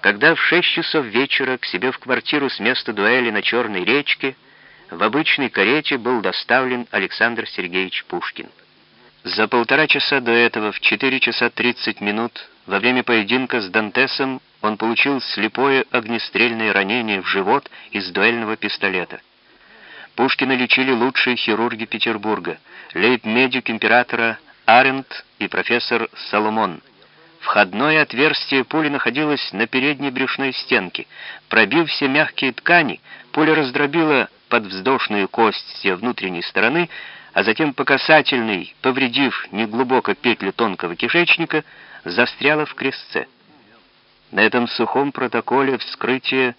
когда в 6 часов вечера к себе в квартиру с места дуэли на Черной речке в обычной карете был доставлен Александр Сергеевич Пушкин. За полтора часа до этого, в 4 часа 30 минут, во время поединка с Дантесом, он получил слепое огнестрельное ранение в живот из дуэльного пистолета. Пушкина лечили лучшие хирурги Петербурга, лейб-медик императора Арент и профессор Соломон. Входное отверстие пули находилось на передней брюшной стенке. Пробив все мягкие ткани, пуля раздробила подвздошную кость с внутренней стороны, а затем по касательной, повредив неглубоко петлю тонкого кишечника, застряла в крестце. На этом сухом протоколе вскрытия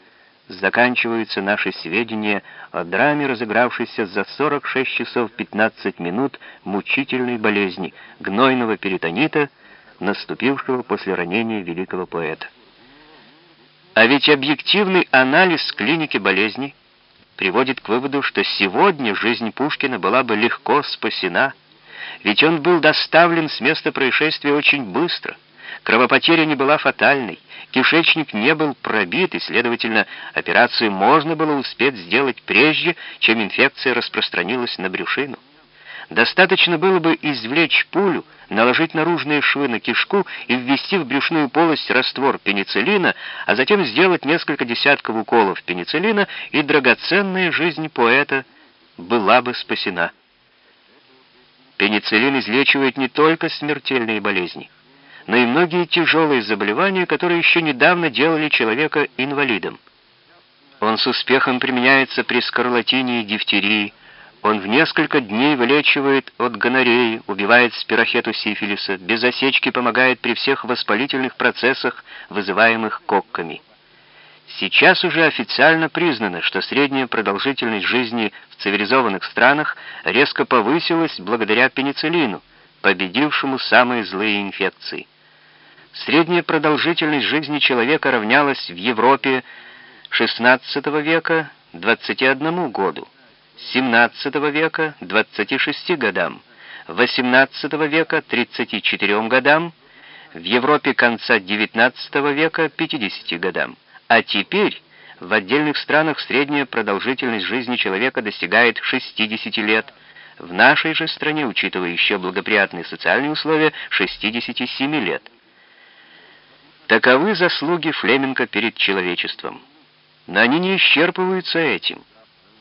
заканчиваются наши сведения о драме, разыгравшейся за 46 часов 15 минут мучительной болезни, гнойного перитонита, наступившего после ранения великого поэта. А ведь объективный анализ клиники болезни приводит к выводу, что сегодня жизнь Пушкина была бы легко спасена, ведь он был доставлен с места происшествия очень быстро. Кровопотеря не была фатальной, кишечник не был пробит, и, следовательно, операцию можно было успеть сделать прежде, чем инфекция распространилась на брюшину. Достаточно было бы извлечь пулю, наложить наружные швы на кишку и ввести в брюшную полость раствор пенициллина, а затем сделать несколько десятков уколов пенициллина, и драгоценная жизнь поэта была бы спасена. Пенициллин излечивает не только смертельные болезни, но и многие тяжелые заболевания, которые еще недавно делали человека инвалидом. Он с успехом применяется при скарлатине и дифтерии, он в несколько дней вылечивает от гонореи, убивает спирохету сифилиса, без осечки помогает при всех воспалительных процессах, вызываемых кокками. Сейчас уже официально признано, что средняя продолжительность жизни в цивилизованных странах резко повысилась благодаря пенициллину, победившему самые злые инфекции. Средняя продолжительность жизни человека равнялась в Европе XVI века 21 году. XVII века 26 годам, XVIII века 34 годам, в Европе конца XIX века 50 годам. А теперь в отдельных странах средняя продолжительность жизни человека достигает 60 лет, в нашей же стране, учитывая еще благоприятные социальные условия, 67 лет. Таковы заслуги Флеменко перед человечеством. Но они не исчерпываются этим.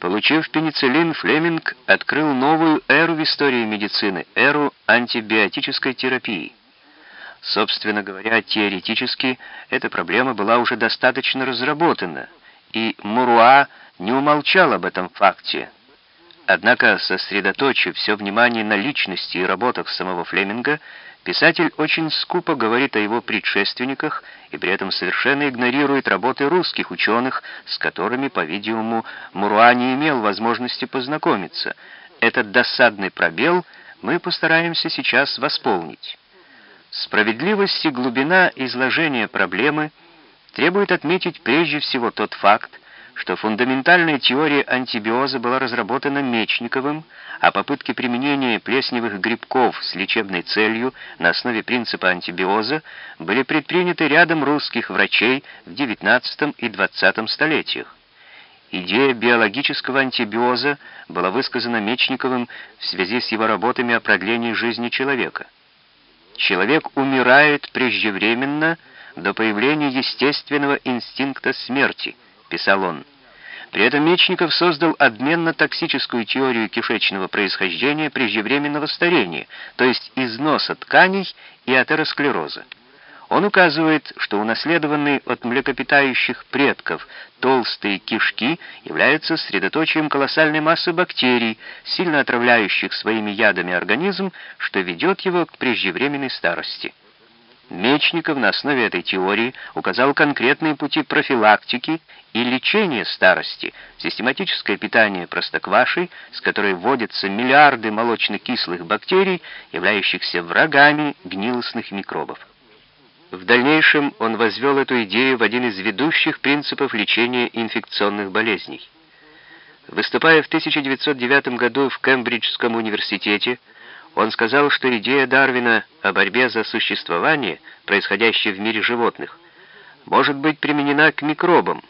Получив пенициллин, Флеминг открыл новую эру в истории медицины, эру антибиотической терапии. Собственно говоря, теоретически эта проблема была уже достаточно разработана, и Муруа не умолчал об этом факте. Однако, сосредоточив все внимание на личности и работах самого Флеминга, Писатель очень скупо говорит о его предшественниках и при этом совершенно игнорирует работы русских ученых, с которыми, по-видимому, Муруа не имел возможности познакомиться. Этот досадный пробел мы постараемся сейчас восполнить. Справедливость и глубина изложения проблемы требует отметить прежде всего тот факт, что фундаментальная теория антибиоза была разработана Мечниковым, а попытки применения плесневых грибков с лечебной целью на основе принципа антибиоза были предприняты рядом русских врачей в XIX и XX столетиях. Идея биологического антибиоза была высказана Мечниковым в связи с его работами о продлении жизни человека. Человек умирает преждевременно до появления естественного инстинкта смерти – писал он. При этом Мечников создал обменно-токсическую теорию кишечного происхождения преждевременного старения, то есть износа тканей и атеросклероза. Он указывает, что унаследованные от млекопитающих предков толстые кишки являются средоточием колоссальной массы бактерий, сильно отравляющих своими ядами организм, что ведет его к преждевременной старости. Мечников на основе этой теории указал конкретные пути профилактики и лечения старости, систематическое питание простоквашей, с которой вводятся миллиарды молочно-кислых бактерий, являющихся врагами гнилостных микробов. В дальнейшем он возвел эту идею в один из ведущих принципов лечения инфекционных болезней. Выступая в 1909 году в Кембриджском университете, он сказал, что идея Дарвина о борьбе за существование, происходящей в мире животных, может быть применена к микробам,